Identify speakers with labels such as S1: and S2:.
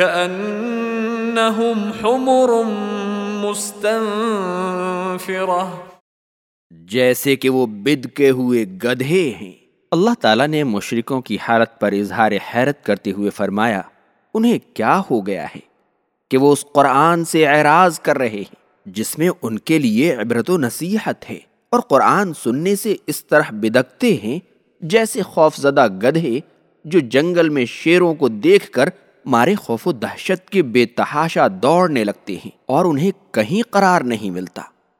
S1: كأنهم حمر مستنفرة.
S2: جیسے کہ وہ بد کے ہوئے گدھے ہیں۔ اللہ تعالیٰ نے مشرکوں کی حالت پر اظہار حیرت کرتے ہوئے فرمایا، انہیں کیا ہو گیا ہے کہ وہ اس قرآن سے اعراض کر رہے ہیں، جس میں ان کے لیے عبرت و نصیحت ہے۔ اور قرآن سننے سے اس طرح بدکتے ہیں جیسے خوف زدہ گدھے جو جنگل میں شیروں کو دیکھ کر مارے خوف و دہشت کے بے تحاشا دوڑنے لگتے ہیں اور انہیں کہیں قرار نہیں ملتا۔